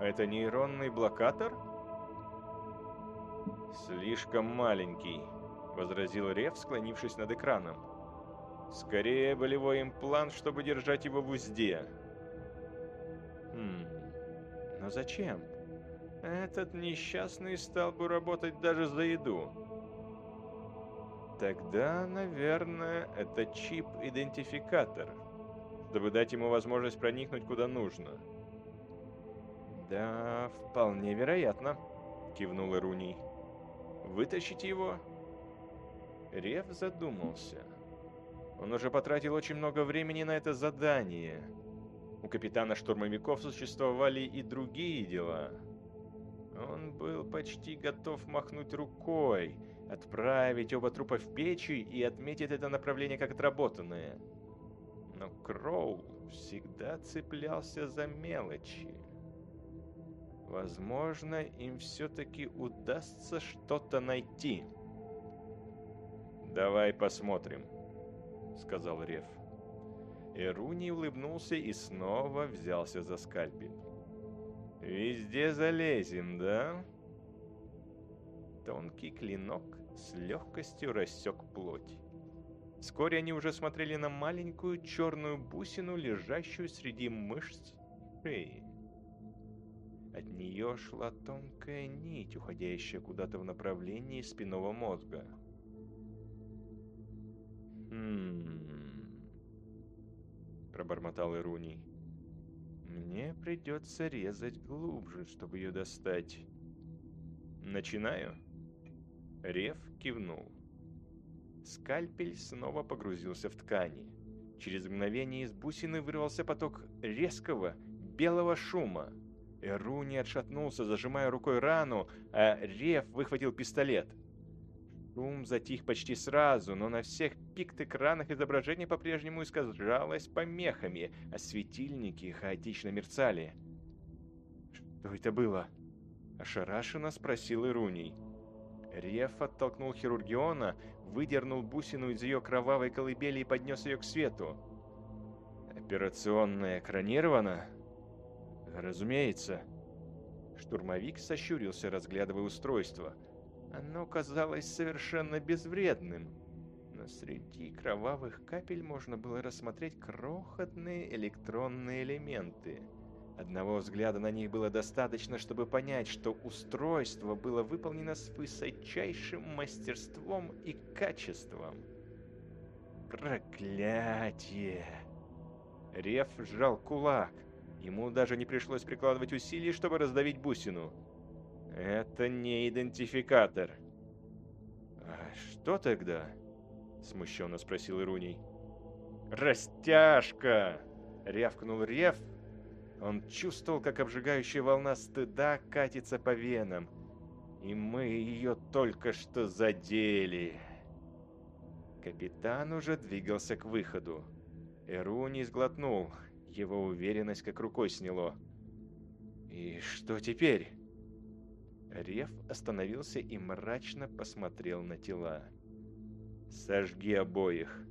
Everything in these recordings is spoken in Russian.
Это нейронный блокатор? Слишком маленький, возразил Рев, склонившись над экраном. Скорее болевой имплант, чтобы держать его в узде. Хм, но зачем? Этот несчастный стал бы работать даже за еду. Тогда, наверное, это чип-идентификатор, чтобы дать ему возможность проникнуть куда нужно. Да, вполне вероятно, кивнул Ируний. Вытащить его? Рев задумался. Он уже потратил очень много времени на это задание. У капитана штурмовиков существовали и другие дела. Он был почти готов махнуть рукой, отправить оба трупа в печи и отметить это направление как отработанное. Но Кроу всегда цеплялся за мелочи. Возможно, им все-таки удастся что-то найти. «Давай посмотрим», — сказал Рев. Эруни улыбнулся и снова взялся за скальпель. «Везде залезем, да?» Тонкий клинок с легкостью рассек плоть. Вскоре они уже смотрели на маленькую черную бусину, лежащую среди мышц шеи. От нее шла тонкая нить, уходящая куда-то в направлении спинного мозга. «Хм...» — пробормотал Ируний. «Мне придется резать глубже, чтобы ее достать. Начинаю?» Рев кивнул. Скальпель снова погрузился в ткани. Через мгновение из бусины вырвался поток резкого белого шума. Эруни отшатнулся, зажимая рукой рану, а Рев выхватил пистолет. Шум затих почти сразу, но на всех пикт-экранах изображение по-прежнему искажалось помехами, а светильники хаотично мерцали. «Что это было?» – ошарашенно спросил Ируний. Реф оттолкнул хирургиона, выдернул бусину из ее кровавой колыбели и поднес ее к свету. «Операционная экранирована?» «Разумеется». Штурмовик сощурился, разглядывая устройство. Оно казалось совершенно безвредным. Но среди кровавых капель можно было рассмотреть крохотные электронные элементы – Одного взгляда на них было достаточно, чтобы понять, что устройство было выполнено с высочайшим мастерством и качеством. Проклятие! Реф сжал кулак. Ему даже не пришлось прикладывать усилий, чтобы раздавить бусину. Это не идентификатор. «А что тогда?» — смущенно спросил Ируний. «Растяжка!» — рявкнул Реф, он чувствовал, как обжигающая волна стыда катится по венам. И мы ее только что задели. Капитан уже двигался к выходу. Эруни сглотнул. Его уверенность как рукой сняло. «И что теперь?» Рев остановился и мрачно посмотрел на тела. «Сожги обоих.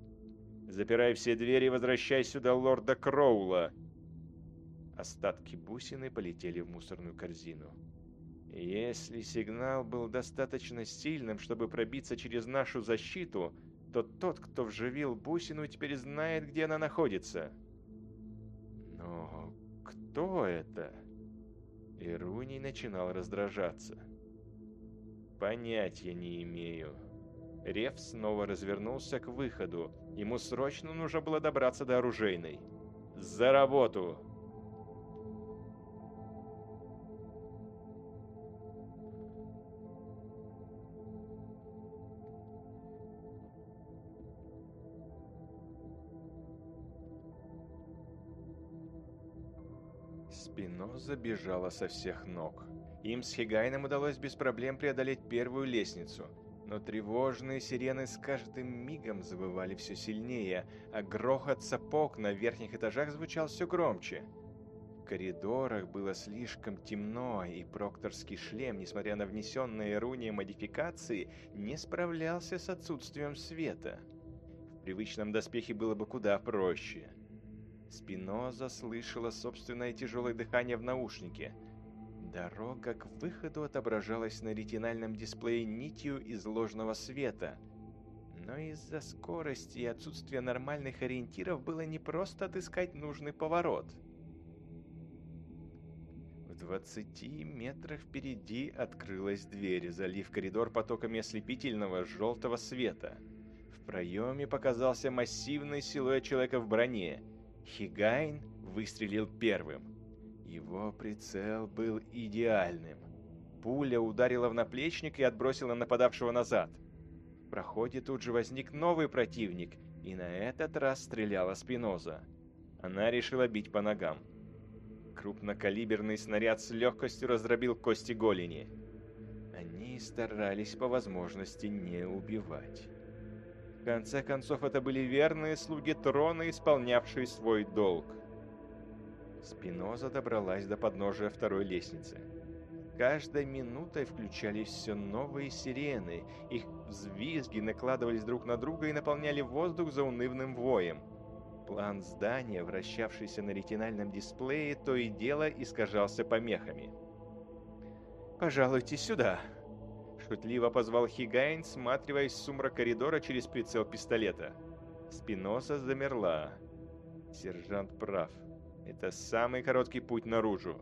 Запирай все двери и возвращай сюда лорда Кроула. Остатки бусины полетели в мусорную корзину. Если сигнал был достаточно сильным, чтобы пробиться через нашу защиту, то тот, кто вживил бусину, теперь знает, где она находится. Но кто это? Ируний начинал раздражаться. Понятия не имею. Рев снова развернулся к выходу. Ему срочно нужно было добраться до оружейной. «За работу!» Спиноза бежала со всех ног. Им с Хигайном удалось без проблем преодолеть первую лестницу, но тревожные сирены с каждым мигом завывали все сильнее, а грохот сапог на верхних этажах звучал все громче. В коридорах было слишком темно, и прокторский шлем, несмотря на внесенные руни модификации, не справлялся с отсутствием света. В привычном доспехе было бы куда проще – Спиноза слышала собственное тяжелое дыхание в наушнике. Дорога к выходу отображалась на ретинальном дисплее нитью из ложного света. Но из-за скорости и отсутствия нормальных ориентиров было не просто отыскать нужный поворот. В 20 метрах впереди открылась дверь, залив коридор потоками ослепительного желтого света. В проеме показался массивный силуэт человека в броне. Хигайн выстрелил первым. Его прицел был идеальным. Пуля ударила в наплечник и отбросила нападавшего назад. В проходе тут же возник новый противник, и на этот раз стреляла Спиноза. Она решила бить по ногам. Крупнокалиберный снаряд с легкостью раздробил кости голени. Они старались по возможности не убивать. В конце концов, это были верные слуги трона, исполнявшие свой долг. Спиноза добралась до подножия второй лестницы. Каждой минутой включались все новые сирены. Их взвизги накладывались друг на друга и наполняли воздух заунывным воем. План здания, вращавшийся на ретинальном дисплее, то и дело искажался помехами. «Пожалуйте сюда!» Шутливо позвал Хигайн, сматриваясь в сумрак коридора через прицел пистолета. Спиноса замерла. Сержант прав. Это самый короткий путь наружу.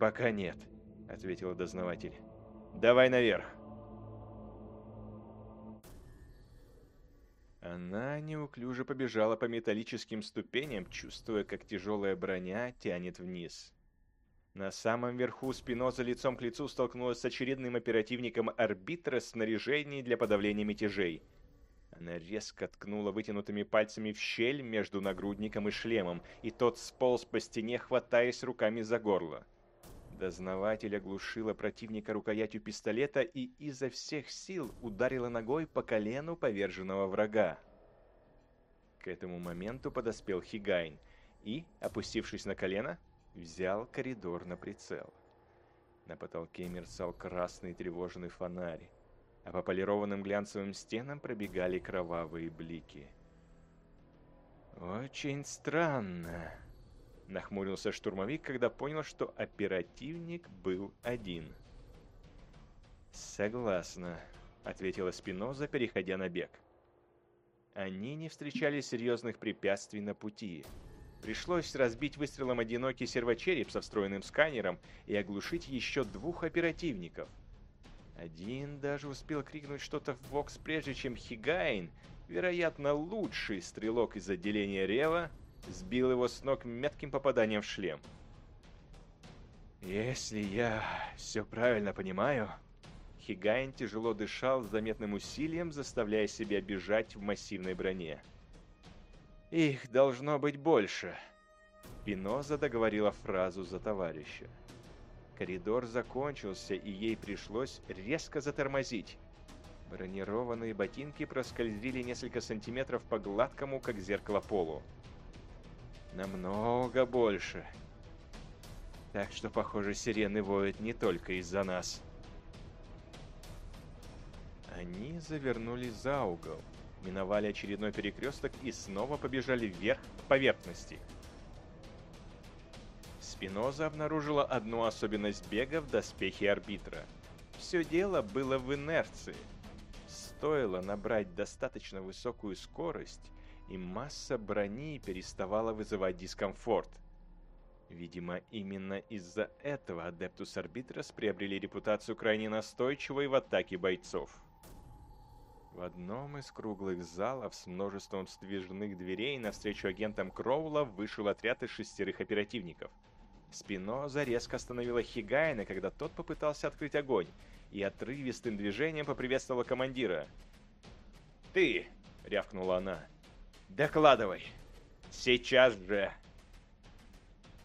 «Пока нет», — ответил дознаватель. «Давай наверх». Она неуклюже побежала по металлическим ступеням, чувствуя, как тяжелая броня тянет вниз. На самом верху Спиноза лицом к лицу столкнулась с очередным оперативником арбитра снаряжений для подавления мятежей — она резко ткнула вытянутыми пальцами в щель между нагрудником и шлемом, и тот сполз по стене, хватаясь руками за горло. Дознаватель оглушила противника рукоятью пистолета и изо всех сил ударила ногой по колену поверженного врага. К этому моменту подоспел Хигайн и, опустившись на колено, взял коридор на прицел. На потолке мерцал красный тревожный фонарь а по полированным глянцевым стенам пробегали кровавые блики. «Очень странно», — нахмурился штурмовик, когда понял, что оперативник был один. «Согласна», — ответила Спиноза, переходя на бег. Они не встречали серьезных препятствий на пути. Пришлось разбить выстрелом одинокий сервочереп со встроенным сканером и оглушить еще двух оперативников — один даже успел крикнуть что-то в бокс, прежде чем Хигайн, вероятно, лучший стрелок из отделения Рева, сбил его с ног метким попаданием в шлем. «Если я все правильно понимаю...» Хигайн тяжело дышал с заметным усилием, заставляя себя бежать в массивной броне. «Их должно быть больше!» Пиноза договорила фразу за товарища. Коридор закончился, и ей пришлось резко затормозить. Бронированные ботинки проскользили несколько сантиметров по гладкому, как зеркало, полу. Намного больше. Так что, похоже, сирены воют не только из-за нас. Они завернули за угол, миновали очередной перекресток и снова побежали вверх к поверхности. Спиноза обнаружила одну особенность бега в доспехе арбитра. Все дело было в инерции. Стоило набрать достаточно высокую скорость, и масса брони переставала вызывать дискомфорт. Видимо, именно из-за этого Адептус Арбитес приобрели репутацию крайне настойчивых в атаке бойцов. В одном из круглых залов с множеством сдвижных дверей навстречу агентам Кроула вышел отряд из шестерых оперативников – Спиноза резко остановила Хигайна, когда тот попытался открыть огонь, и отрывистым движением поприветствовала командира. «Ты!» — рявкнула она. «Докладывай! Сейчас же!»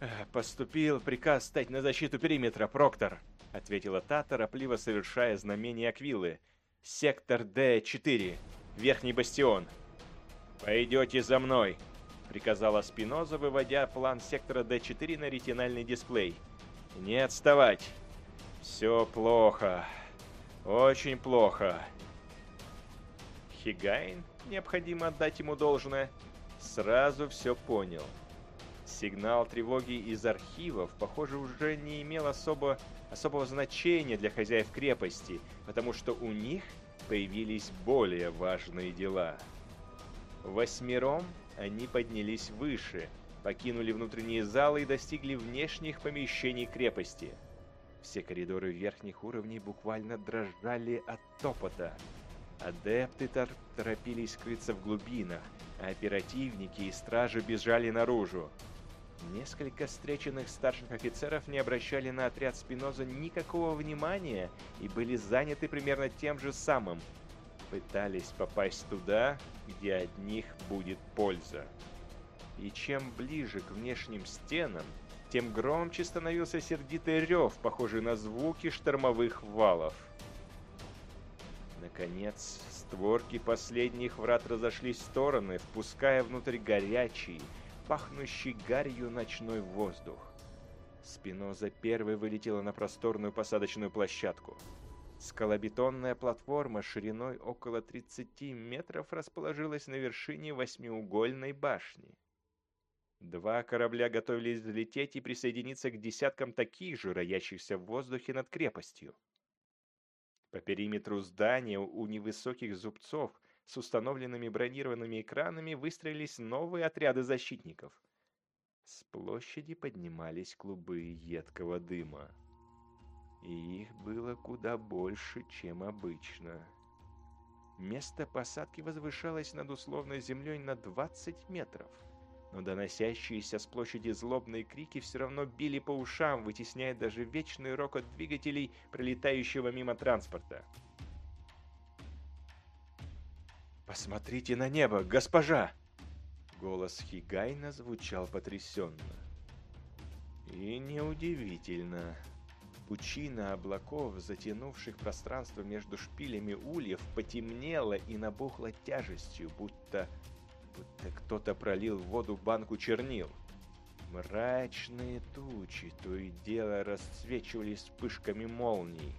«Э, «Поступил приказ стать на защиту периметра, Проктор», — ответила та, торопливо совершая знамение Аквилы. «Сектор Д-4, Верхний Бастион. Пойдете за мной!» приказала Спиноза, выводя план сектора D4 на ретинальный дисплей. «Не отставать! Все плохо. Очень плохо!» Хигайн, необходимо отдать ему должное, сразу все понял. Сигнал тревоги из архивов, похоже, уже не имел особо, особого значения для хозяев крепости, потому что у них появились более важные дела. Восьмером они поднялись выше, покинули внутренние залы и достигли внешних помещений крепости. Все коридоры верхних уровней буквально дрожали от топота. Адепты тор торопились скрыться в глубинах, а оперативники и стражи бежали наружу. Несколько встреченных старших офицеров не обращали на отряд Спиноза никакого внимания и были заняты примерно тем же самым. Пытались попасть туда, где от них будет польза. И чем ближе к внешним стенам, тем громче становился сердитый рев, похожий на звуки штормовых валов. Наконец, створки последних врат разошлись в стороны, впуская внутрь горячий, пахнущий гарью ночной воздух. Спиноза первой вылетела на просторную посадочную площадку. Скалобетонная платформа шириной около 30 метров расположилась на вершине восьмиугольной башни. Два корабля готовились взлететь и присоединиться к десяткам таких же, роящихся в воздухе над крепостью. По периметру здания у невысоких зубцов с установленными бронированными экранами выстроились новые отряды защитников. С площади поднимались клубы едкого дыма. И их было куда больше, чем обычно. Место посадки возвышалось над условной землей на 20 метров – но доносящиеся с площади злобные крики все равно били по ушам, вытесняя даже вечный рокот двигателей, пролетающего мимо транспорта. «Посмотрите на небо, госпожа!» Голос Хигайна звучал потрясенно. И неудивительно. Пучина облаков, затянувших пространство между шпилями ульев, потемнела и набухла тяжестью, будто будто кто-то пролил в воду банку чернил. Мрачные тучи то и дело расцвечивались вспышками молний.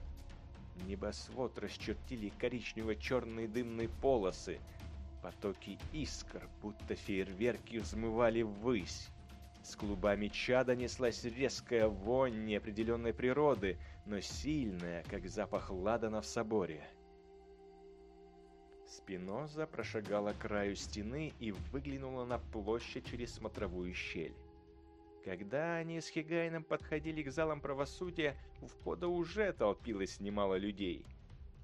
Небосвод расчертили коричнево-черные дымные полосы. Потоки искр, будто фейерверки, взмывали ввысь. С клубами чада неслась резкая вонь неопределенной природы, но сильная, как запах ладана в соборе. Спиноза прошагала краю стены и выглянула на площадь через смотровую щель. Когда они с Хигайном подходили к залам правосудия, у входа уже толпилось немало людей.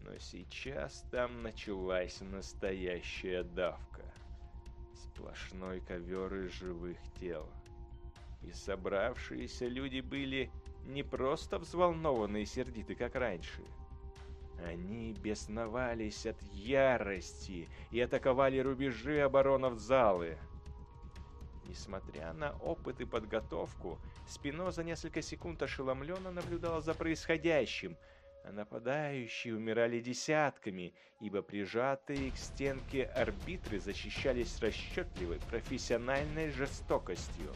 Но сейчас там началась настоящая давка. Сплошной ковер из живых тел. И собравшиеся люди были не просто взволнованы и сердиты, как раньше – они бесновались от ярости и атаковали рубежи оборонов залы. Несмотря на опыт и подготовку, Спино за несколько секунд ошеломленно наблюдала за происходящим, а нападающие умирали десятками, ибо прижатые к стенке арбитры защищались расчетливой профессиональной жестокостью.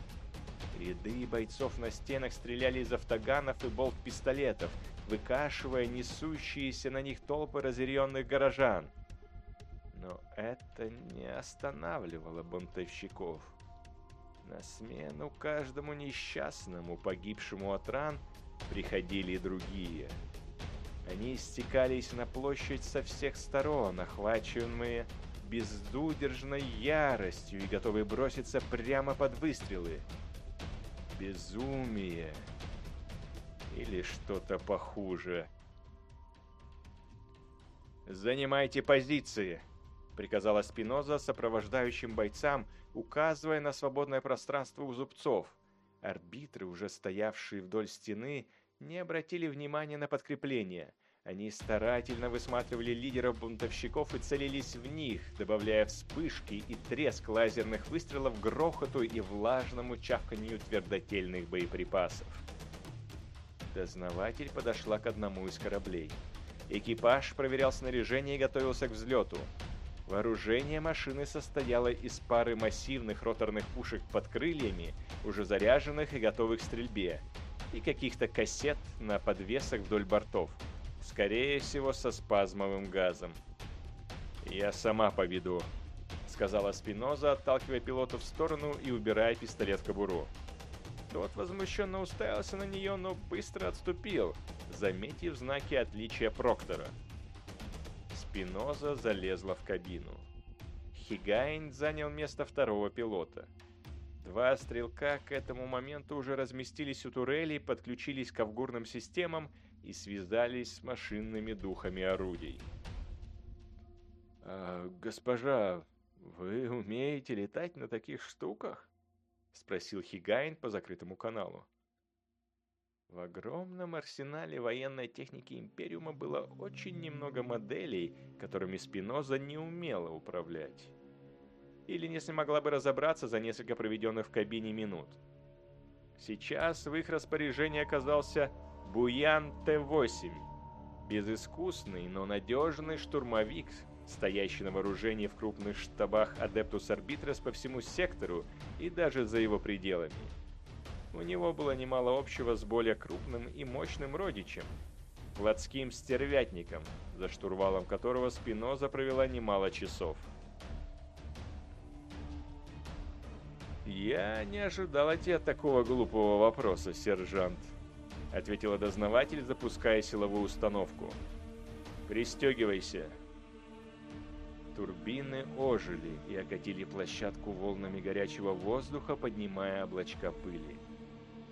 Ряды бойцов на стенах стреляли из автоганов и болт-пистолетов, выкашивая несущиеся на них толпы разъяренных горожан. Но это не останавливало бунтовщиков. На смену каждому несчастному, погибшему от ран, приходили другие. Они стекались на площадь со всех сторон, охваченные безудержной яростью и готовые броситься прямо под выстрелы. Безумие или что-то похуже. «Занимайте позиции!» — приказала Спиноза сопровождающим бойцам, указывая на свободное пространство у зубцов. Арбитры, уже стоявшие вдоль стены, не обратили внимания на подкрепление. Они старательно высматривали лидеров бунтовщиков и целились в них, добавляя вспышки и треск лазерных выстрелов грохоту и влажному чавканью твердотельных боеприпасов. Дознаватель подошла к одному из кораблей. Экипаж проверял снаряжение и готовился к взлету. Вооружение машины состояло из пары массивных роторных пушек под крыльями, уже заряженных и готовых к стрельбе, и каких-то кассет на подвесах вдоль бортов, скорее всего со спазмовым газом. «Я сама поведу», — сказала Спиноза, отталкивая пилота в сторону и убирая пистолет в кобуру. Тот возмущенно уставился на нее, но быстро отступил, заметив знаки отличия Проктора. Спиноза залезла в кабину. Хигайн занял место второго пилота. Два стрелка к этому моменту уже разместились у турелей, подключились к авгурным системам и связались с машинными духами орудий. «А, «Госпожа, вы умеете летать на таких штуках?» — спросил Хигайн по закрытому каналу. В огромном арсенале военной техники Империума было очень немного моделей, которыми Спиноза не умела управлять или не смогла бы разобраться за несколько проведенных в кабине минут. Сейчас в их распоряжении оказался Буян Т-8, безыскусный, но надежный штурмовик, стоящий на вооружении в крупных штабах Адептус Арбитрес по всему сектору и даже за его пределами. У него было немало общего с более крупным и мощным родичем, плотским стервятником, за штурвалом которого Спиноза провела немало часов. «Я не ожидал от тебя такого глупого вопроса, сержант», — ответила дознаватель, запуская силовую установку. «Пристегивайся». Турбины ожили и окатили площадку волнами горячего воздуха, поднимая облачка пыли.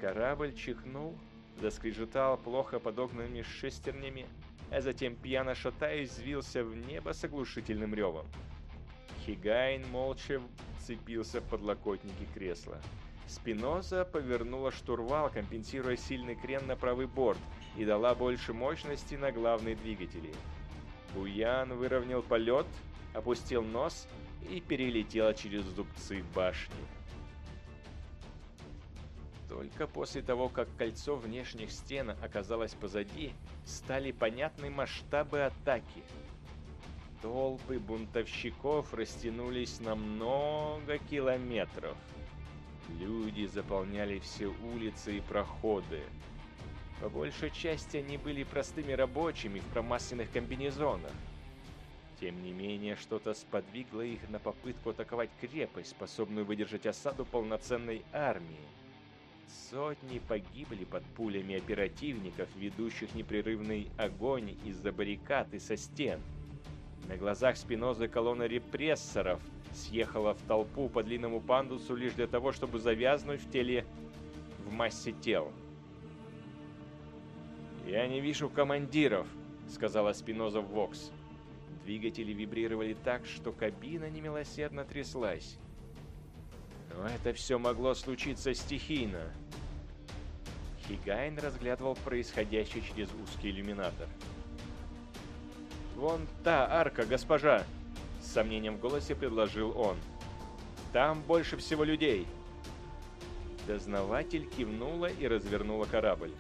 Корабль чихнул, заскрежетал плохо подогнанными шестернями, а затем пьяно шатаясь взвился в небо с оглушительным ревом. Хигайн молча вцепился в подлокотники кресла. Спиноза повернула штурвал, компенсируя сильный крен на правый борт, и дала больше мощности на главные двигатели. Буян выровнял полет, опустил нос и перелетел через зубцы башни. Только после того, как кольцо внешних стен оказалось позади, стали понятны масштабы атаки – Толпы бунтовщиков растянулись на много километров. Люди заполняли все улицы и проходы. По большей части они были простыми рабочими в промасленных комбинезонах. Тем не менее, что-то сподвигло их на попытку атаковать крепость, способную выдержать осаду полноценной армии. Сотни погибли под пулями оперативников, ведущих непрерывный огонь из-за баррикад и со стен – на глазах Спинозы колонна репрессоров съехала в толпу по длинному пандусу лишь для того, чтобы завязнуть в теле в массе тел. «Я не вижу командиров», — сказала Спиноза в Вокс. Двигатели вибрировали так, что кабина немилосердно тряслась. Но это все могло случиться стихийно. Хигайн разглядывал происходящее через узкий иллюминатор. «Вон та арка, госпожа!» С сомнением в голосе предложил он. «Там больше всего людей!» Дознаватель кивнула и развернула корабль.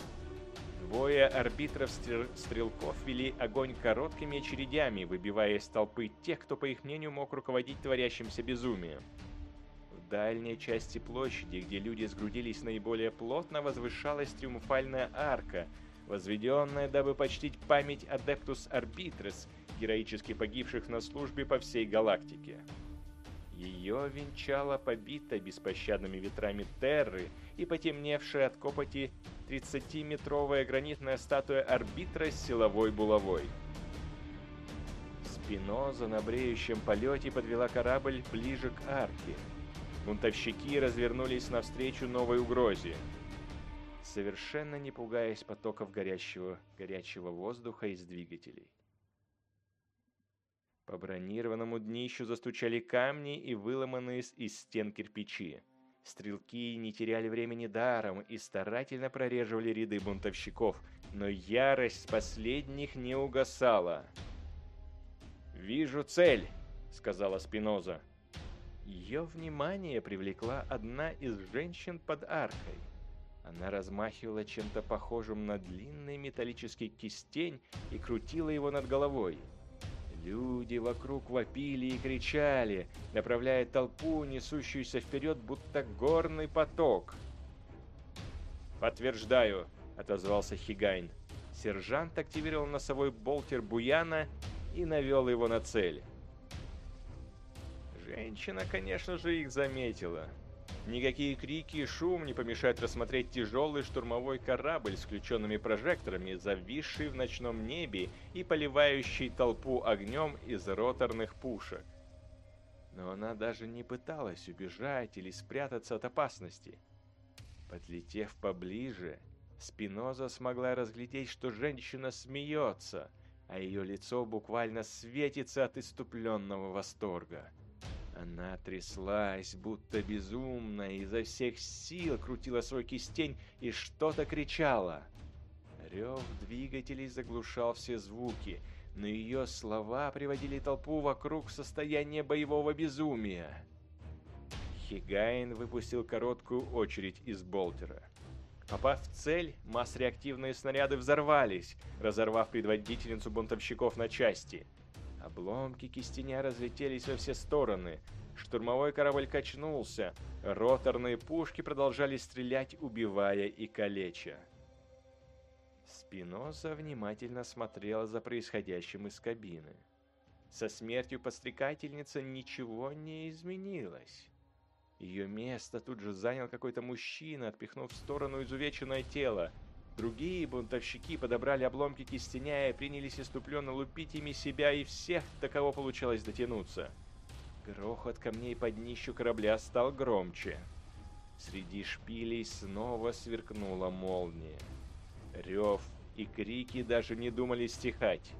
Двое арбитров-стрелков вели огонь короткими очередями, выбивая из толпы тех, кто, по их мнению, мог руководить творящимся безумием. Дальней части площади, где люди сгрудились наиболее плотно, возвышалась триумфальная арка — возведенная, дабы почтить память Адептус Арбитрес, героически погибших на службе по всей галактике. Ее венчала побита беспощадными ветрами Терры и потемневшая от копоти 30-метровая гранитная статуя арбитра с силовой булавой. Спиноза на бреющем полете подвела корабль ближе к арке. Бунтовщики развернулись навстречу новой угрозе совершенно не пугаясь потоков горящего, горячего воздуха из двигателей. По бронированному днищу застучали камни и выломанные из стен кирпичи. Стрелки не теряли времени даром и старательно прореживали ряды бунтовщиков, но ярость последних не угасала. «Вижу цель!» — сказала Спиноза. Ее внимание привлекла одна из женщин под аркой — она размахивала чем-то похожим на длинный металлический кистень и крутила его над головой. Люди вокруг вопили и кричали, направляя толпу, несущуюся вперед, будто горный поток. «Подтверждаю», — отозвался Хигайн. Сержант активировал носовой болтер Буяна и навел его на цель. Женщина, конечно же, их заметила. Никакие крики и шум не помешают рассмотреть тяжелый штурмовой корабль с включенными прожекторами, зависший в ночном небе и поливающий толпу огнем из роторных пушек. Но она даже не пыталась убежать или спрятаться от опасности. Подлетев поближе, Спиноза смогла разглядеть, что женщина смеется, а ее лицо буквально светится от иступленного восторга. Она тряслась, будто безумно, изо всех сил крутила свой кистень и что-то кричала. Рев двигателей заглушал все звуки, но ее слова приводили толпу вокруг в состояние боевого безумия. Хигайн выпустил короткую очередь из болтера. Попав в цель, масс-реактивные снаряды взорвались, разорвав предводительницу бунтовщиков на части – Обломки кистеня разлетелись во все стороны. Штурмовой корабль качнулся. Роторные пушки продолжали стрелять, убивая и калеча. Спиноза внимательно смотрела за происходящим из кабины. Со смертью подстрекательницы ничего не изменилось. Ее место тут же занял какой-то мужчина, отпихнув в сторону изувеченное тело. Другие бунтовщики подобрали обломки кистеня и принялись иступленно лупить ими себя и всех, до кого получалось дотянуться. Грохот камней под днищу корабля стал громче. Среди шпилей снова сверкнула молния. Рев и крики даже не думали стихать.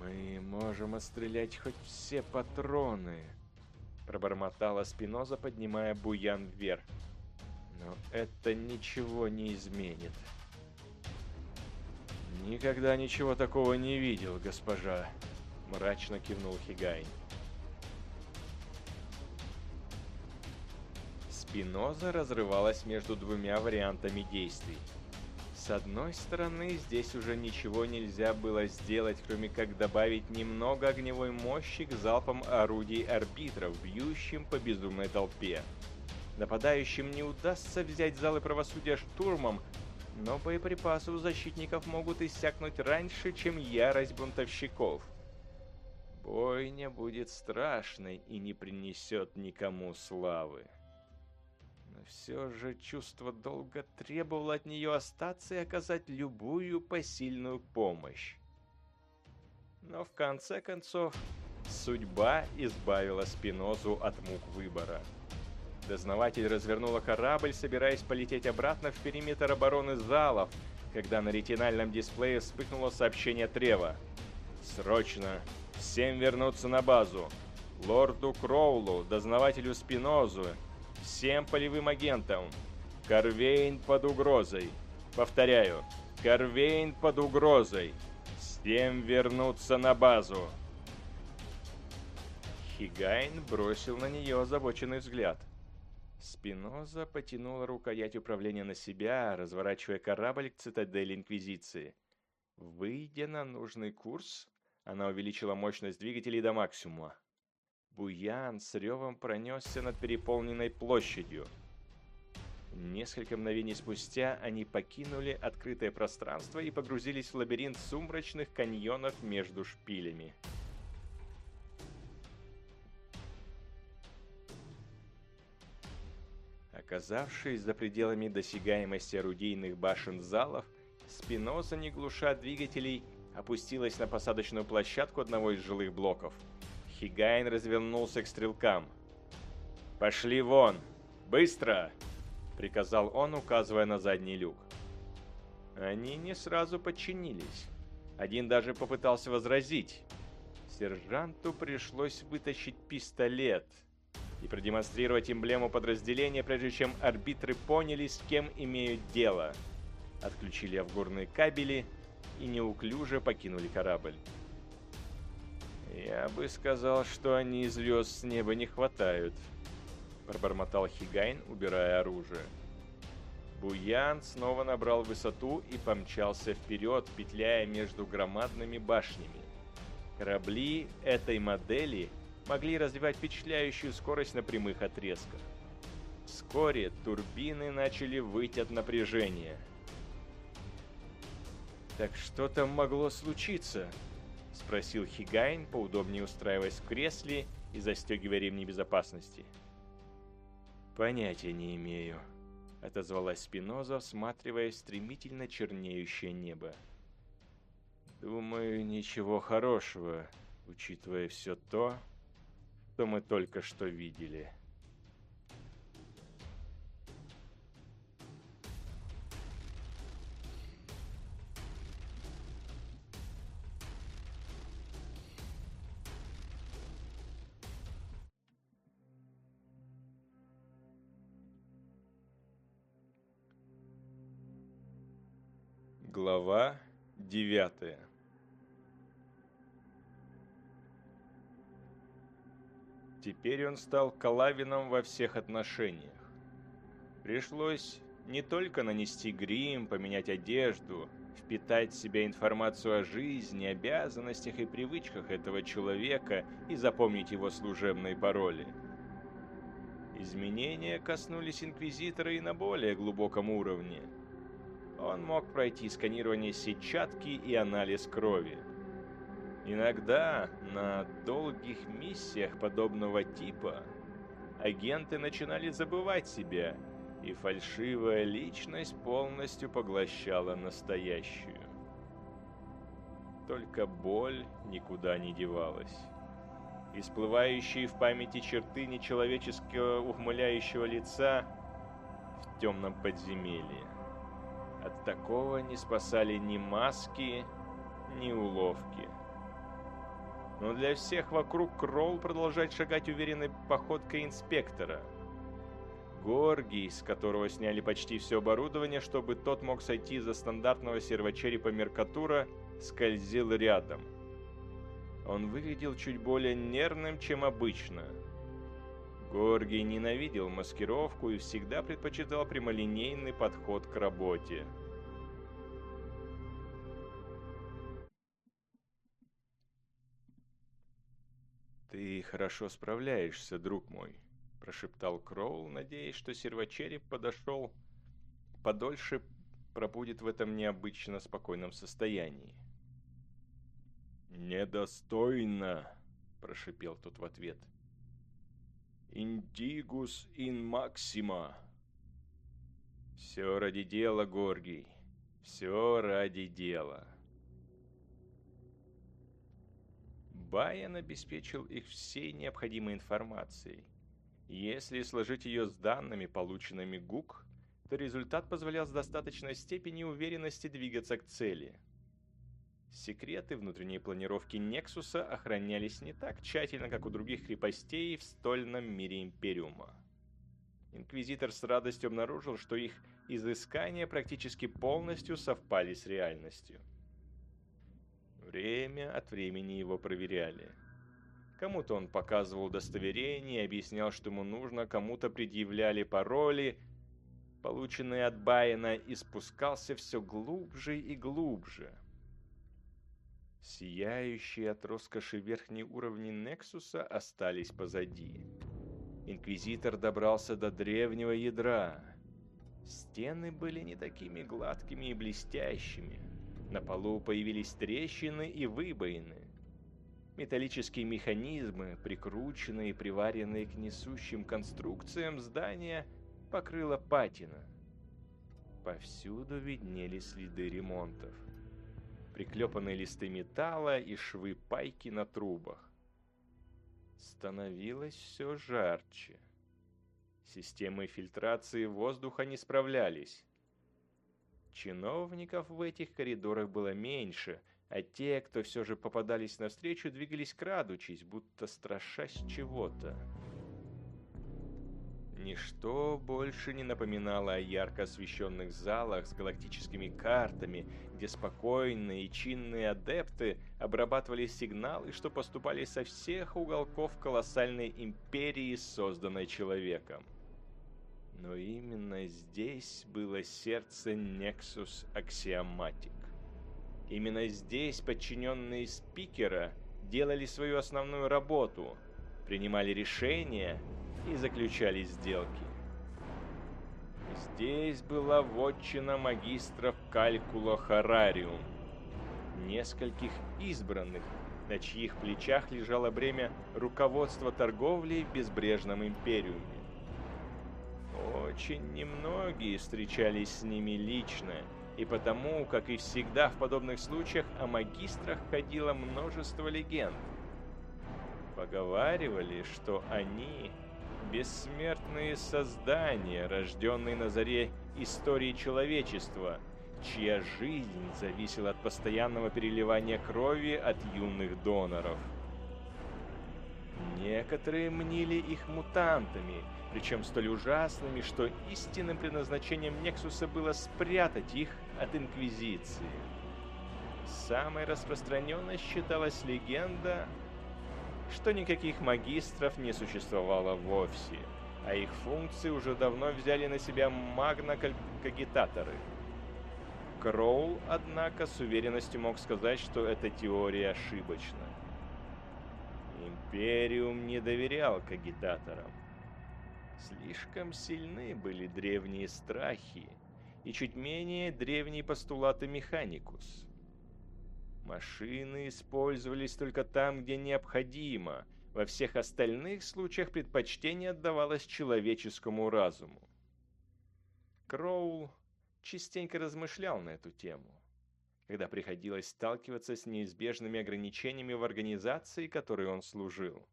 «Мы можем отстрелять хоть все патроны», — пробормотала Спиноза, поднимая буян вверх. Но это ничего не изменит. «Никогда ничего такого не видел, госпожа», — мрачно кивнул Хигайн. Спиноза разрывалась между двумя вариантами действий. С одной стороны, здесь уже ничего нельзя было сделать, кроме как добавить немного огневой мощи к залпам орудий арбитров, бьющим по безумной толпе. Нападающим не удастся взять залы правосудия штурмом, но боеприпасы у защитников могут иссякнуть раньше, чем ярость бунтовщиков. Бойня будет страшной и не принесет никому славы. Но все же чувство долга требовало от нее остаться и оказать любую посильную помощь. Но в конце концов, судьба избавила Спинозу от мук выбора. Дознаватель развернула корабль, собираясь полететь обратно в периметр обороны залов, когда на ретинальном дисплее вспыхнуло сообщение Трева. «Срочно! Всем вернуться на базу! Лорду Кроулу, дознавателю Спинозу, всем полевым агентам! Корвейн под угрозой! Повторяю, Корвейн под угрозой! Всем вернуться на базу!» Хигайн бросил на нее озабоченный взгляд. Спиноза потянула рукоять управления на себя, разворачивая корабль к цитадели Инквизиции. Выйдя на нужный курс, она увеличила мощность двигателей до максимума. Буян с ревом пронесся над переполненной площадью. Несколько мгновений спустя они покинули открытое пространство и погрузились в лабиринт сумрачных каньонов между шпилями. Оказавшись за пределами досягаемости орудийных башен залов, Спиноза, не глуша двигателей, опустилась на посадочную площадку одного из жилых блоков. Хигайн развернулся к стрелкам. «Пошли вон! Быстро!» — приказал он, указывая на задний люк. Они не сразу подчинились. Один даже попытался возразить. Сержанту пришлось вытащить пистолет — и продемонстрировать эмблему подразделения, прежде чем арбитры поняли, с кем имеют дело. Отключили авгурные кабели и неуклюже покинули корабль. «Я бы сказал, что они звезд с неба не хватают», — пробормотал Хигайн, убирая оружие. Буян снова набрал высоту и помчался вперед, петляя между громадными башнями. Корабли этой модели — могли развивать впечатляющую скорость на прямых отрезках. Вскоре турбины начали выть от напряжения. «Так что там могло случиться?» — спросил Хигайн, поудобнее устраиваясь в кресле и застегивая ремни безопасности. «Понятия не имею», — отозвалась Спиноза, всматривая стремительно чернеющее небо. «Думаю, ничего хорошего, учитывая все то, что мы только что видели». Глава девятая Теперь он стал Калавином во всех отношениях. Пришлось не только нанести грим, поменять одежду, впитать в себя информацию о жизни, обязанностях и привычках этого человека и запомнить его служебные пароли. Изменения коснулись Инквизитора и на более глубоком уровне – он мог пройти сканирование сетчатки и анализ крови. Иногда на долгих миссиях подобного типа агенты начинали забывать себя, и фальшивая личность полностью поглощала настоящую. Только боль никуда не девалась. Исплывающие в памяти черты нечеловеческого ухмыляющего лица в темном подземелье. От такого не спасали ни маски, ни уловки. Но для всех вокруг Кроул продолжает шагать уверенной походкой инспектора. Горгий, с которого сняли почти все оборудование, чтобы тот мог сойти за стандартного сервочерепа Меркатура, скользил рядом. Он выглядел чуть более нервным, чем обычно. Горгий ненавидел маскировку и всегда предпочитал прямолинейный подход к работе. «Ты хорошо справляешься, друг мой», – прошептал Кроул, надеясь, что сервочереп подошел подольше пробудет в этом необычно спокойном состоянии. «Недостойно!» – прошипел тот в ответ. «Индигус ин максима!» «Все ради дела, Горгий, все ради дела!» Байен обеспечил их всей необходимой информацией. Если сложить ее с данными, полученными ГУК, то результат позволял с достаточной степени уверенности двигаться к цели. Секреты внутренней планировки Нексуса охранялись не так тщательно, как у других крепостей в стольном мире Империума. Инквизитор с радостью обнаружил, что их изыскания практически полностью совпали с реальностью. Время от времени его проверяли. Кому-то он показывал удостоверение, объяснял, что ему нужно, кому-то предъявляли пароли, полученные от Байена, и спускался все глубже и глубже. Сияющие от роскоши верхние уровни Нексуса остались позади. Инквизитор добрался до древнего ядра. Стены были не такими гладкими и блестящими. На полу появились трещины и выбоины. Металлические механизмы, прикрученные и приваренные к несущим конструкциям здания, покрыла патина. Повсюду виднелись следы ремонтов. Приклепанные листы металла и швы пайки на трубах. Становилось все жарче. Системы фильтрации воздуха не справлялись. Чиновников в этих коридорах было меньше, а те, кто все же попадались навстречу, двигались крадучись, будто страшась чего-то. Ничто больше не напоминало о ярко освещенных залах с галактическими картами, где спокойные и чинные адепты обрабатывали сигналы, что поступали со всех уголков колоссальной империи, созданной человеком. Но именно здесь было сердце Nexus Axiomatic. Именно здесь подчиненные спикера делали свою основную работу, принимали решения и заключали сделки. Здесь была вотчина магистров Калькула Харариум, нескольких избранных, на чьих плечах лежало бремя руководства торговлей в безбрежном империуме. Очень немногие встречались с ними лично, и потому, как и всегда в подобных случаях, о магистрах ходило множество легенд. Поговаривали, что они – бессмертные создания, рожденные на заре истории человечества, чья жизнь зависела от постоянного переливания крови от юных доноров. Некоторые мнили их мутантами – причем столь ужасными, что истинным предназначением Нексуса было спрятать их от Инквизиции. Самой распространенной считалась легенда, что никаких магистров не существовало вовсе, а их функции уже давно взяли на себя магнокагитаторы. Кроул, однако, с уверенностью мог сказать, что эта теория ошибочна. Империум не доверял кагитаторам. Слишком сильны были древние страхи и чуть менее древние постулаты Механикус. Машины использовались только там, где необходимо, во всех остальных случаях предпочтение отдавалось человеческому разуму. Кроул частенько размышлял на эту тему, когда приходилось сталкиваться с неизбежными ограничениями в организации, которой он служил.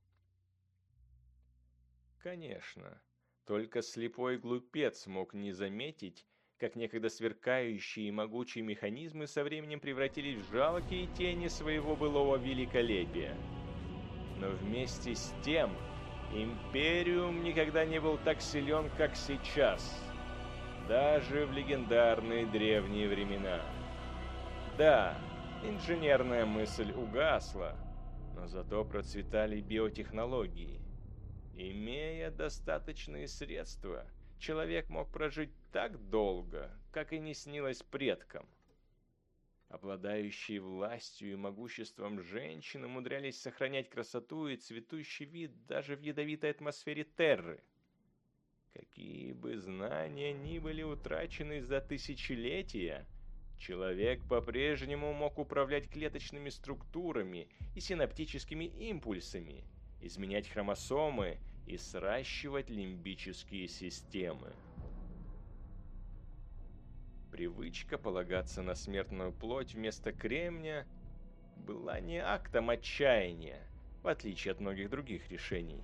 Конечно, только слепой глупец мог не заметить, как некогда сверкающие и могучие механизмы со временем превратились в жалкие тени своего былого великолепия. Но вместе с тем, Империум никогда не был так силен, как сейчас. Даже в легендарные древние времена. Да, инженерная мысль угасла, но зато процветали биотехнологии. Имея достаточные средства, человек мог прожить так долго, как и не снилось предкам. Обладающие властью и могуществом женщины умудрялись сохранять красоту и цветущий вид даже в ядовитой атмосфере Терры. Какие бы знания ни были утрачены за тысячелетия, человек по-прежнему мог управлять клеточными структурами и синаптическими импульсами – изменять хромосомы и сращивать лимбические системы. Привычка полагаться на смертную плоть вместо кремня была не актом отчаяния, в отличие от многих других решений,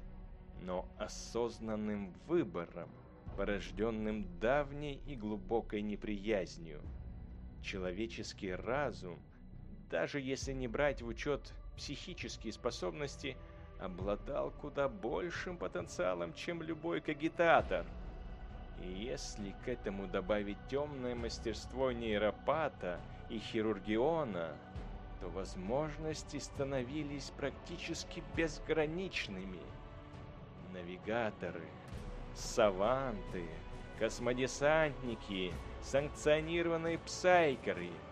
но осознанным выбором, порожденным давней и глубокой неприязнью. Человеческий разум, даже если не брать в учет психические способности – обладал куда большим потенциалом, чем любой кагитатор. И если к этому добавить темное мастерство нейропата и хирургиона, то возможности становились практически безграничными. Навигаторы, саванты, космодесантники, санкционированные псайкеры —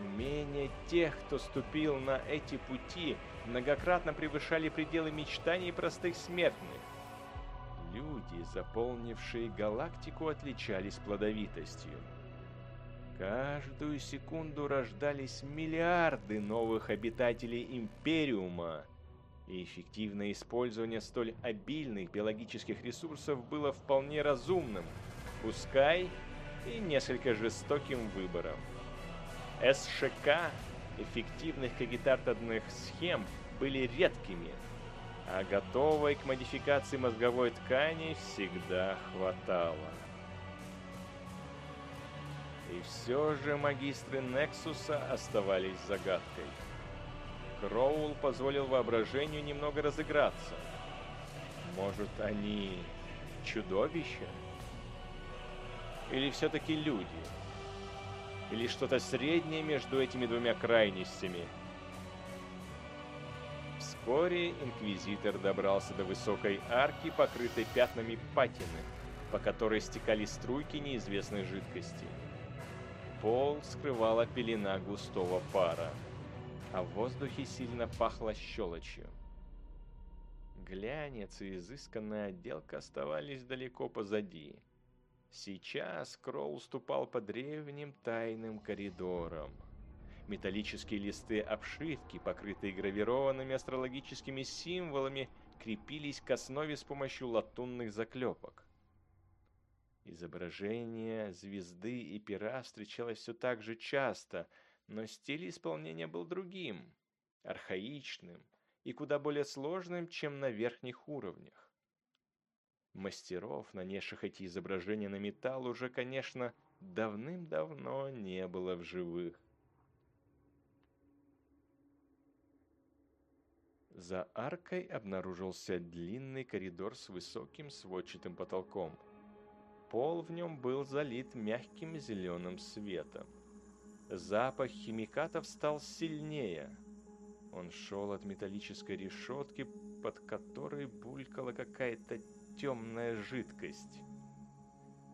Умения тех, кто ступил на эти пути, многократно превышали пределы мечтаний простых смертных. Люди, заполнившие галактику, отличались плодовитостью. Каждую секунду рождались миллиарды новых обитателей Империума, и эффективное использование столь обильных биологических ресурсов было вполне разумным, пускай и несколько жестоким выбором. СШК эффективных кагитартодных схем были редкими, а готовой к модификации мозговой ткани всегда хватало. И все же магистры Нексуса оставались загадкой. Кроул позволил воображению немного разыграться. Может, они чудовища? Или все-таки люди? Или что-то среднее между этими двумя крайностями. Вскоре Инквизитор добрался до высокой арки, покрытой пятнами патины, по которой стекали струйки неизвестной жидкости. Пол скрывала пелена густого пара, а в воздухе сильно пахло щелочью. Глянец и изысканная отделка оставались далеко позади. Сейчас Кроу ступал по древним тайным коридорам. Металлические листы обшивки, покрытые гравированными астрологическими символами, крепились к основе с помощью латунных заклепок. Изображение звезды и пера встречалось все так же часто, но стиль исполнения был другим, архаичным и куда более сложным, чем на верхних уровнях. Мастеров, нанесших эти изображения на металл, уже, конечно, давным-давно не было в живых. За аркой обнаружился длинный коридор с высоким сводчатым потолком. Пол в нем был залит мягким зеленым светом. Запах химикатов стал сильнее. Он шел от металлической решетки, под которой булькала какая-то темная жидкость.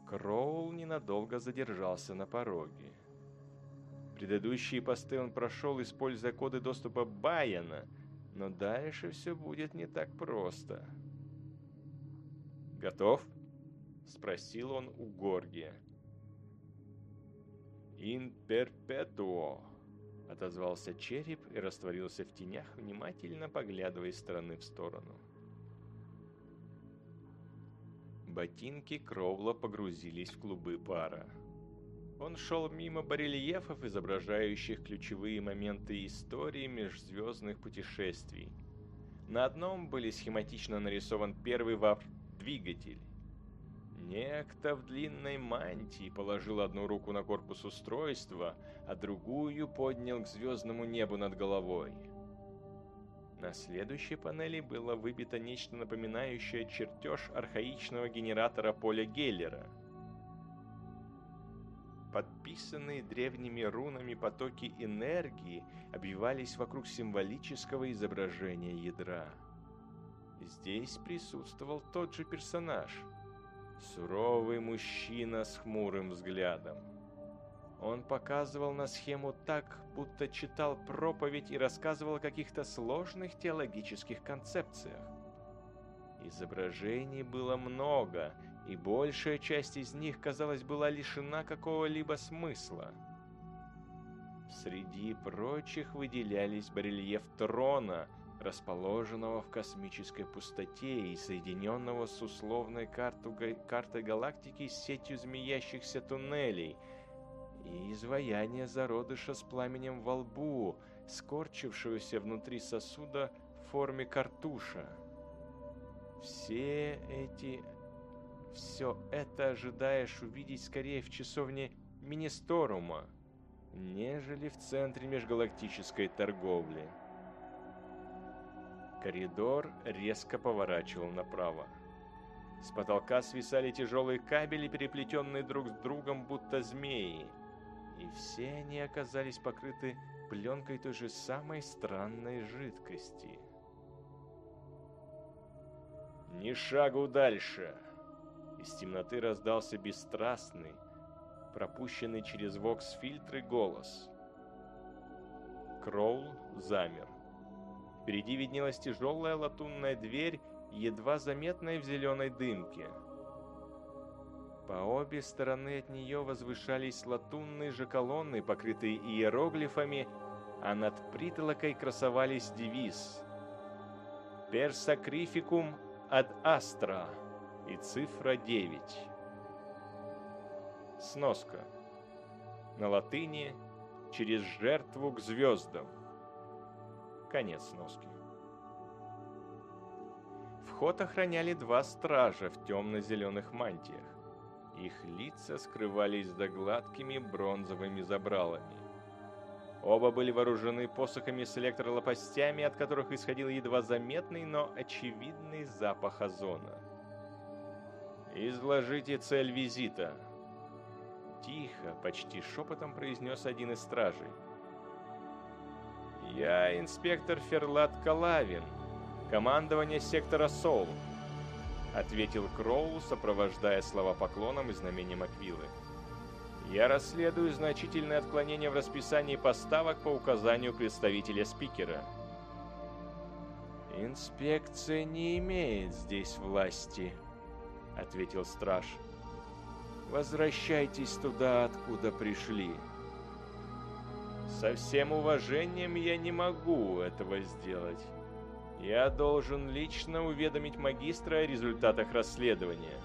Кроул ненадолго задержался на пороге. Предыдущие посты он прошел, используя коды доступа Байена, но дальше все будет не так просто. «Готов?» — спросил он у Горгия. «In perpetuo», — отозвался череп и растворился в тенях, внимательно поглядывая из стороны в сторону. Ботинки Кроула погрузились в клубы пара. Он шел мимо барельефов, изображающих ключевые моменты истории межзвездных путешествий. На одном были схематично нарисован первый варп-двигатель. Некто в длинной мантии положил одну руку на корпус устройства, а другую поднял к звездному небу над головой. На следующей панели было выбито нечто напоминающее чертеж архаичного генератора поля Геллера. Подписанные древними рунами потоки энергии обвивались вокруг символического изображения ядра. Здесь присутствовал тот же персонаж. Суровый мужчина с хмурым взглядом. Он показывал на схему так, будто читал проповедь и рассказывал о каких-то сложных теологических концепциях. Изображений было много, и большая часть из них, казалось, была лишена какого-либо смысла. Среди прочих выделялись барельеф трона, расположенного в космической пустоте и соединенного с условной картой галактики с сетью змеящихся туннелей – и изваяние зародыша с пламенем во лбу, скорчившегося внутри сосуда в форме картуша. Все эти... Все это ожидаешь увидеть скорее в часовне Министорума, нежели в центре межгалактической торговли. Коридор резко поворачивал направо. С потолка свисали тяжелые кабели, переплетенные друг с другом, будто змеи и все они оказались покрыты пленкой той же самой странной жидкости. «Ни шагу дальше!» Из темноты раздался бесстрастный, пропущенный через вокс-фильтры голос. Кроул замер. Впереди виднелась тяжелая латунная дверь, едва заметная в зеленой дымке – по обе стороны от нее возвышались латунные же колонны, покрытые иероглифами, а над притолокой красовались девиз «Per sacrificum ad astra» и цифра 9. Сноска. На латыни «через жертву к звездам». Конец сноски. Вход охраняли два стража в темно-зеленых мантиях. Их лица скрывались за гладкими бронзовыми забралами. Оба были вооружены посохами с электролопастями, от которых исходил едва заметный, но очевидный запах озона. «Изложите цель визита», — тихо, почти шепотом произнес один из стражей. «Я инспектор Ферлат Калавин, командование сектора Сол», — ответил Кроул, сопровождая слова поклоном и знамением Аквилы. «Я расследую значительные отклонения в расписании поставок по указанию представителя спикера». «Инспекция не имеет здесь власти», — ответил страж. «Возвращайтесь туда, откуда пришли». Со всем уважением я не могу этого сделать. Я должен лично уведомить магистра о результатах расследования.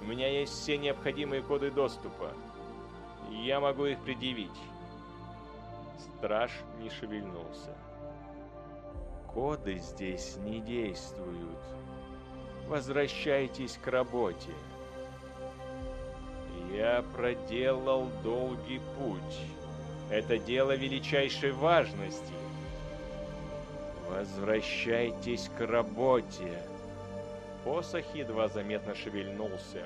У меня есть все необходимые коды доступа. Я могу их предъявить. Страж не шевельнулся. Коды здесь не действуют. Возвращайтесь к работе. Я проделал долгий путь. Это дело величайшей важности. Возвращайтесь к работе. Посох едва заметно шевельнулся.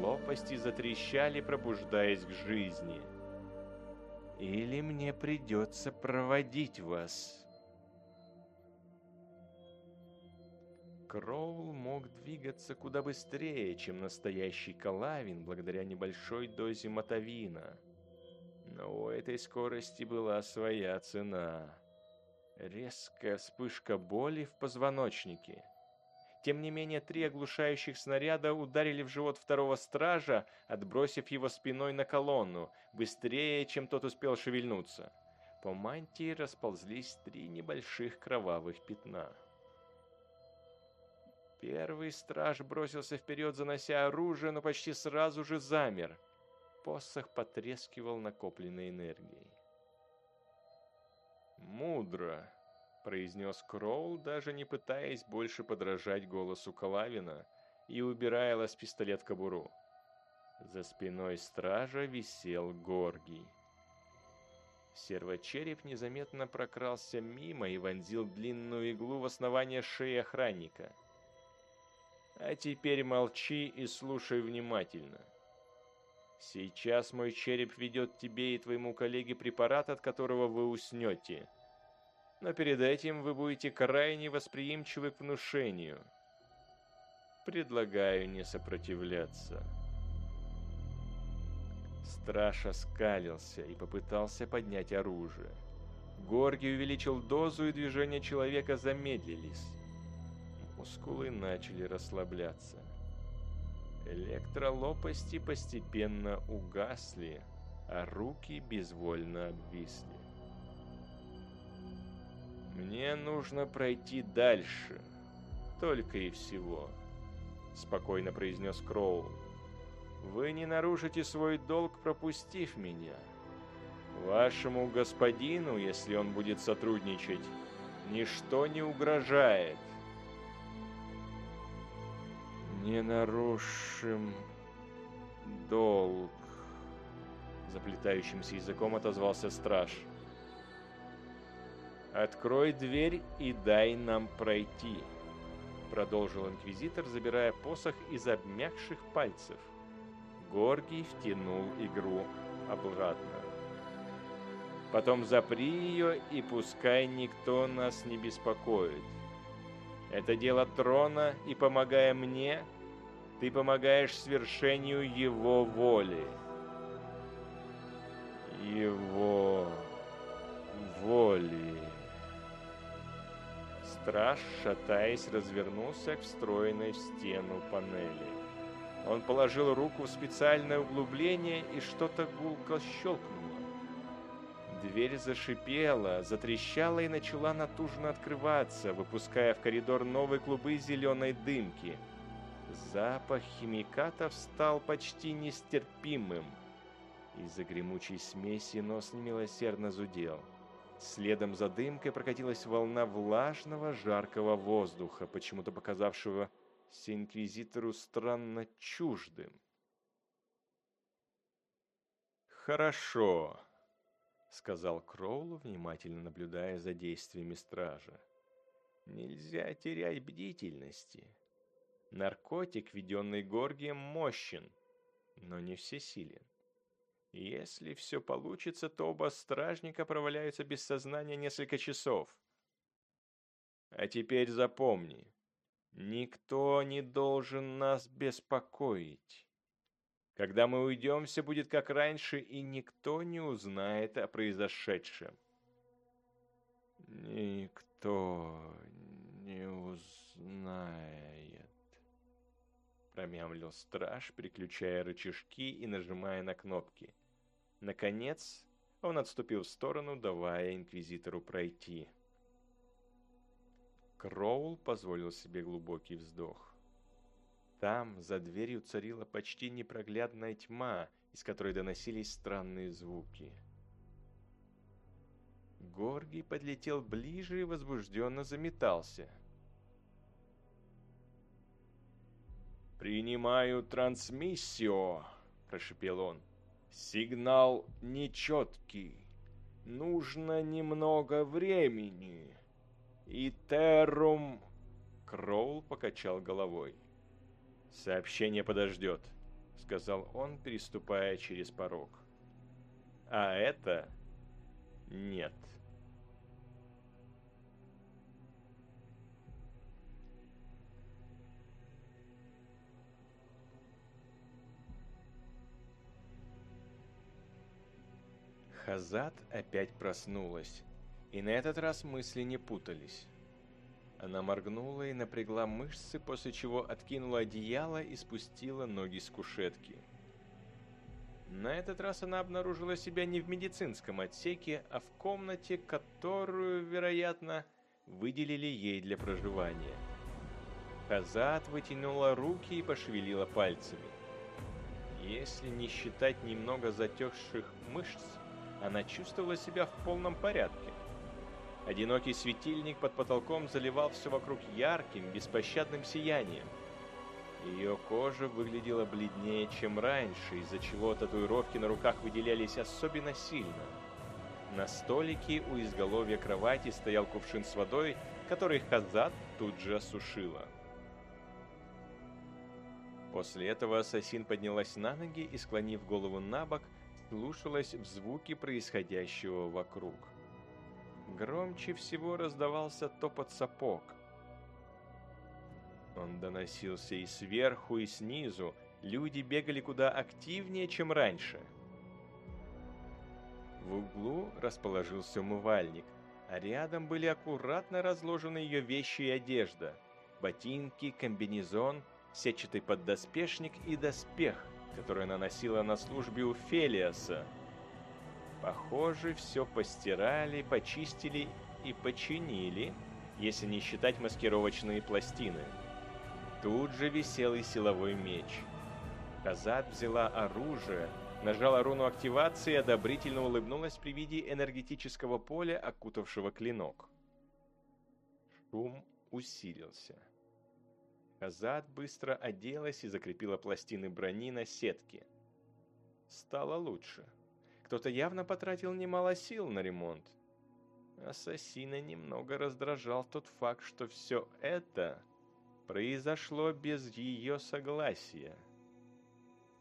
Лопасти затрещали, пробуждаясь к жизни. Или мне придется проводить вас. Кроул мог двигаться куда быстрее, чем настоящий Калавин, благодаря небольшой дозе мотовина. Но у этой скорости была своя цена. Резкая вспышка боли в позвоночнике. Тем не менее, три оглушающих снаряда ударили в живот второго стража, отбросив его спиной на колонну, быстрее, чем тот успел шевельнуться. По мантии расползлись три небольших кровавых пятна. Первый страж бросился вперед, занося оружие, но почти сразу же замер. Посох потрескивал накопленной энергией. «Мудро», — произнес Кроул, даже не пытаясь больше подражать голосу Калавина и убирая лаз-пистолет кобуру. За спиной стража висел Горгий. Сервочереп незаметно прокрался мимо и вонзил длинную иглу в основание шеи охранника — а теперь молчи и слушай внимательно. Сейчас мой череп ведет тебе и твоему коллеге препарат, от которого вы уснете. Но перед этим вы будете крайне восприимчивы к внушению. Предлагаю не сопротивляться. Страж оскалился и попытался поднять оружие. Горги увеличил дозу, и движения человека замедлились мускулы начали расслабляться. Электролопасти постепенно угасли, а руки безвольно обвисли. «Мне нужно пройти дальше, только и всего», — спокойно произнес Кроул. «Вы не нарушите свой долг, пропустив меня. Вашему господину, если он будет сотрудничать, ничто не угрожает. Не нарушим долг. Заплетающимся языком отозвался страж. «Открой дверь и дай нам пройти», — продолжил инквизитор, забирая посох из обмякших пальцев. Горгий втянул игру обратно. «Потом запри ее, и пускай никто нас не беспокоит. Это дело трона, и помогая мне, ты помогаешь свершению его воли. Его воли. Страж, шатаясь, развернулся к встроенной в стену панели. Он положил руку в специальное углубление, и что-то гулко щелкнуло. Дверь зашипела, затрещала и начала натужно открываться, выпуская в коридор новые клубы зеленой дымки. Запах химикатов стал почти нестерпимым. Из-за гремучей смеси нос немилосердно зудел. Следом за дымкой прокатилась волна влажного, жаркого воздуха, почему-то показавшего инквизитору странно чуждым. «Хорошо», — сказал Кроулу, внимательно наблюдая за действиями стража. «Нельзя терять бдительности. Наркотик, введенный Горгием, мощен, но не всесилен. Если все получится, то оба стражника проваляются без сознания несколько часов. А теперь запомни, никто не должен нас беспокоить. Когда мы уйдем, все будет как раньше, и никто не узнает о произошедшем. Никто не узнает, промямлил страж, переключая рычажки и нажимая на кнопки. Наконец, он отступил в сторону, давая инквизитору пройти. Кроул позволил себе глубокий вздох. Там, за дверью, царила почти непроглядная тьма, из которой доносились странные звуки. Горгий подлетел ближе и возбужденно заметался. «Принимаю трансмиссию», — прошепел он. «Сигнал нечеткий. Нужно немного времени. И террум...» Кроул покачал головой. «Сообщение подождет», — сказал он, переступая через порог. «А это нет». Хазат опять проснулась, и на этот раз мысли не путались. Она моргнула и напрягла мышцы, после чего откинула одеяло и спустила ноги с кушетки. На этот раз она обнаружила себя не в медицинском отсеке, а в комнате, которую, вероятно, выделили ей для проживания. Хазат вытянула руки и пошевелила пальцами. Если не считать немного затекших мышц, она чувствовала себя в полном порядке. Одинокий светильник под потолком заливал все вокруг ярким, беспощадным сиянием. Ее кожа выглядела бледнее, чем раньше, из-за чего татуировки на руках выделялись особенно сильно. На столике у изголовья кровати стоял кувшин с водой, который Хазат тут же осушила. После этого ассасин поднялась на ноги и, склонив голову на бок, слушалась в звуки происходящего вокруг. Громче всего раздавался топот сапог. Он доносился и сверху, и снизу. Люди бегали куда активнее, чем раньше. В углу расположился умывальник, а рядом были аккуратно разложены ее вещи и одежда. Ботинки, комбинезон, сетчатый поддоспешник и доспех, который она носила на службе у Фелиаса – Похоже, все постирали, почистили и починили, если не считать маскировочные пластины. Тут же висел и силовой меч. Казат взяла оружие, нажала руну активации и одобрительно улыбнулась при виде энергетического поля, окутавшего клинок. Шум усилился. Казат быстро оделась и закрепила пластины брони на сетке. Стало лучше. — кто-то явно потратил немало сил на ремонт. Ассасина немного раздражал тот факт, что все это произошло без ее согласия.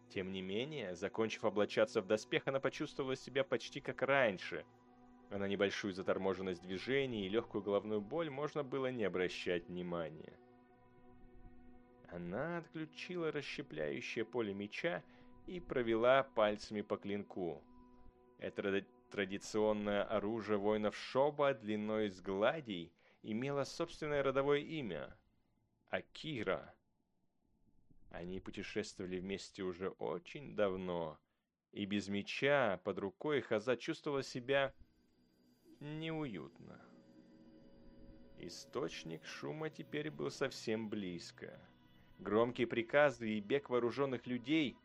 Тем не менее, закончив облачаться в доспех, она почувствовала себя почти как раньше, а на небольшую заторможенность движений и легкую головную боль можно было не обращать внимания. Она отключила расщепляющее поле меча и провела пальцами по клинку. Это традиционное оружие воинов Шоба длиной с гладий имело собственное родовое имя – Акира. Они путешествовали вместе уже очень давно, и без меча под рукой Хаза чувствовала себя неуютно. Источник шума теперь был совсем близко. Громкие приказы и бег вооруженных людей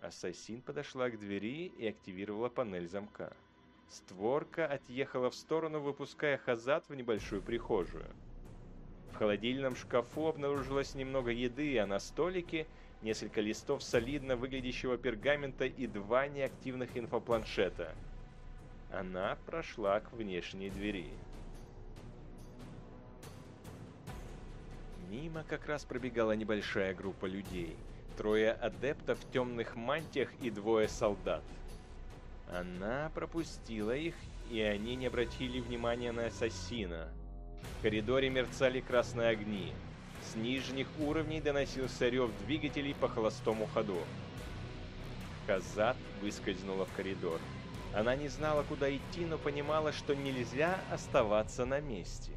Ассасин подошла к двери и активировала панель замка. Створка отъехала в сторону, выпуская Хазат в небольшую прихожую. В холодильном шкафу обнаружилось немного еды, а на столике несколько листов солидно выглядящего пергамента и два неактивных инфопланшета. Она прошла к внешней двери. Мимо как раз пробегала небольшая группа людей – трое адептов в темных мантиях и двое солдат. Она пропустила их, и они не обратили внимания на ассасина. В коридоре мерцали красные огни. С нижних уровней доносился рев двигателей по холостому ходу. Казат выскользнула в коридор. Она не знала, куда идти, но понимала, что нельзя оставаться на месте.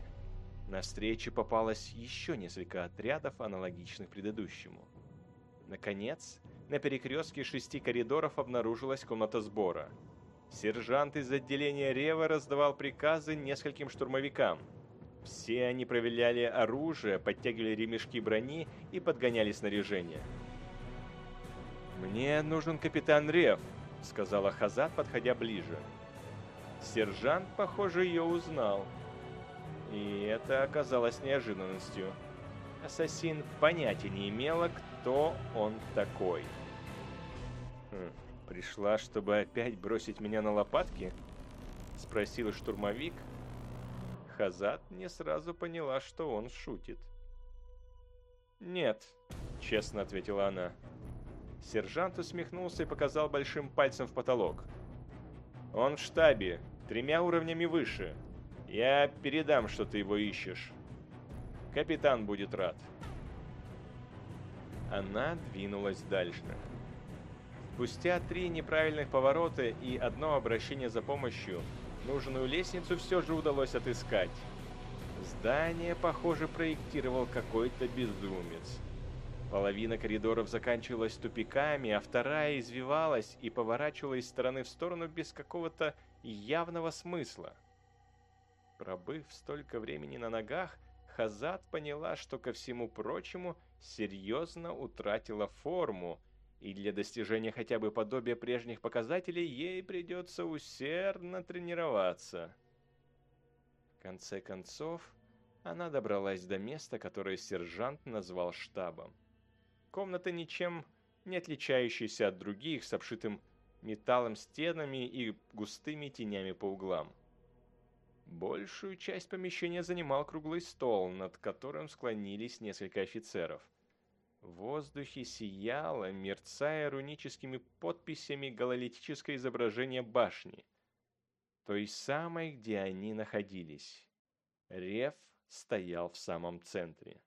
На встрече попалось еще несколько отрядов, аналогичных предыдущему. Наконец, на перекрестке шести коридоров обнаружилась комната сбора. Сержант из отделения Рева раздавал приказы нескольким штурмовикам. Все они проверяли оружие, подтягивали ремешки брони и подгоняли снаряжение. «Мне нужен капитан Рев», — сказала Хазат, подходя ближе. Сержант, похоже, ее узнал. И это оказалось неожиданностью. Ассасин понятия не имела, кто он такой. Хм, «Пришла, чтобы опять бросить меня на лопатки?» — спросил штурмовик. Хазат не сразу поняла, что он шутит. «Нет», — честно ответила она. Сержант усмехнулся и показал большим пальцем в потолок. «Он в штабе, тремя уровнями выше. Я передам, что ты его ищешь. Капитан будет рад». Она двинулась дальше. Спустя три неправильных поворота и одно обращение за помощью, нужную лестницу все же удалось отыскать. Здание, похоже, проектировал какой-то безумец. Половина коридоров заканчивалась тупиками, а вторая извивалась и поворачивала из стороны в сторону без какого-то явного смысла. Пробыв столько времени на ногах, Хазат поняла, что ко всему прочему серьезно утратила форму, и для достижения хотя бы подобия прежних показателей ей придется усердно тренироваться. В конце концов, она добралась до места, которое сержант назвал штабом. Комната ничем не отличающаяся от других, с обшитым металлом стенами и густыми тенями по углам. Большую часть помещения занимал круглый стол, над которым склонились несколько офицеров – в воздухе сияло, мерцая руническими подписями гололитическое изображение башни, той самой, где они находились. Рев стоял в самом центре.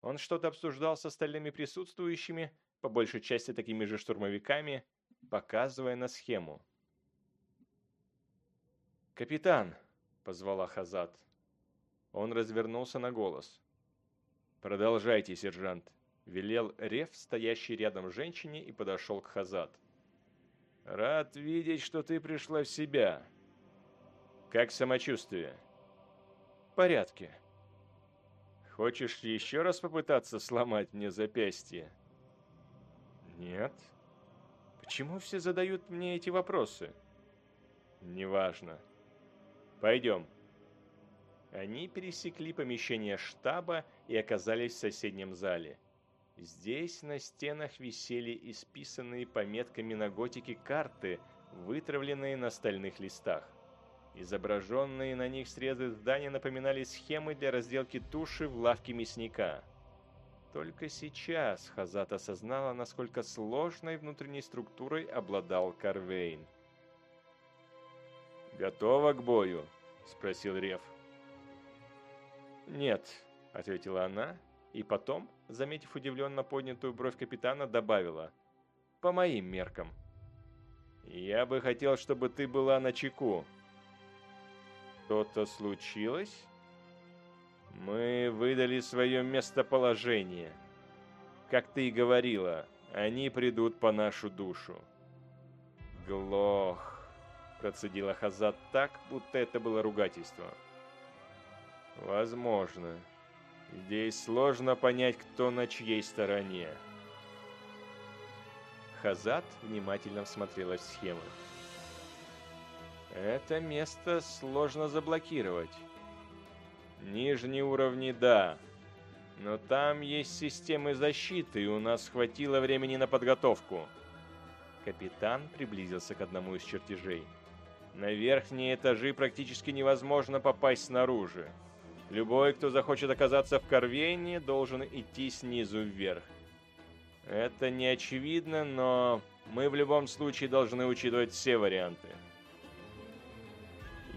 Он что-то обсуждал с остальными присутствующими, по большей части такими же штурмовиками, показывая на схему. «Капитан!» — позвала Хазат. Он развернулся на голос. «Продолжайте, сержант!» Велел Рев, стоящий рядом женщине, и подошел к Хазат. «Рад видеть, что ты пришла в себя. Как самочувствие?» «В порядке». «Хочешь еще раз попытаться сломать мне запястье?» «Нет». «Почему все задают мне эти вопросы?» «Неважно. Пойдем». Они пересекли помещение штаба и оказались в соседнем зале. Здесь на стенах висели исписанные пометками на готике карты, вытравленные на стальных листах. Изображенные на них срезы здания напоминали схемы для разделки туши в лавке мясника. Только сейчас Хазат осознала, насколько сложной внутренней структурой обладал Карвейн. «Готова к бою?» – спросил Рев. «Нет», – ответила она, и потом, заметив удивленно поднятую бровь капитана, добавила. «По моим меркам». «Я бы хотел, чтобы ты была на чеку». «Что-то случилось?» «Мы выдали свое местоположение. Как ты и говорила, они придут по нашу душу». «Глох», — процедила Хазат так, будто это было ругательство. «Возможно», Здесь сложно понять, кто на чьей стороне. Хазат внимательно всмотрелась в схему. Это место сложно заблокировать. Нижние уровни – да. Но там есть системы защиты, и у нас хватило времени на подготовку. Капитан приблизился к одному из чертежей. На верхние этажи практически невозможно попасть снаружи. Любой, кто захочет оказаться в Корвейне, должен идти снизу вверх. Это не очевидно, но мы в любом случае должны учитывать все варианты.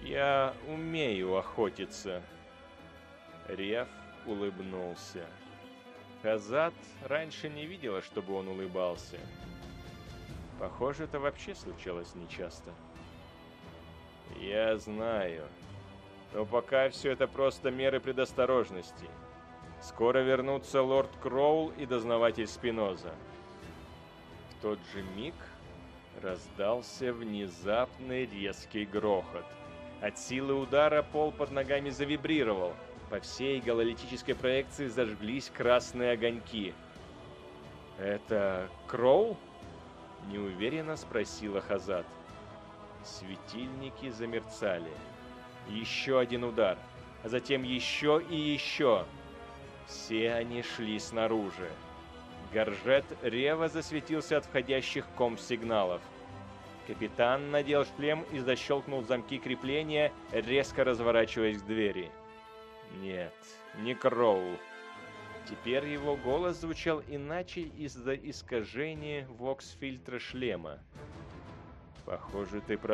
Я умею охотиться. Рев улыбнулся. Хазат раньше не видела, чтобы он улыбался. Похоже, это вообще случалось нечасто. Я знаю. Но пока все это просто меры предосторожности. Скоро вернутся лорд Кроул и дознаватель Спиноза. В тот же миг Раздался внезапный резкий грохот. От силы удара пол под ногами завибрировал. По всей гололитической проекции зажглись красные огоньки. «Это Кроу?» — неуверенно спросила Хазат. Светильники замерцали. Еще один удар, а затем еще и еще. Все они шли снаружи. Горжет рево засветился от входящих комп-сигналов. Капитан надел шлем и защелкнул замки крепления, резко разворачиваясь к двери. Нет, не Кроу. Теперь его голос звучал иначе из-за искажения вокс-фильтра шлема. Похоже, ты про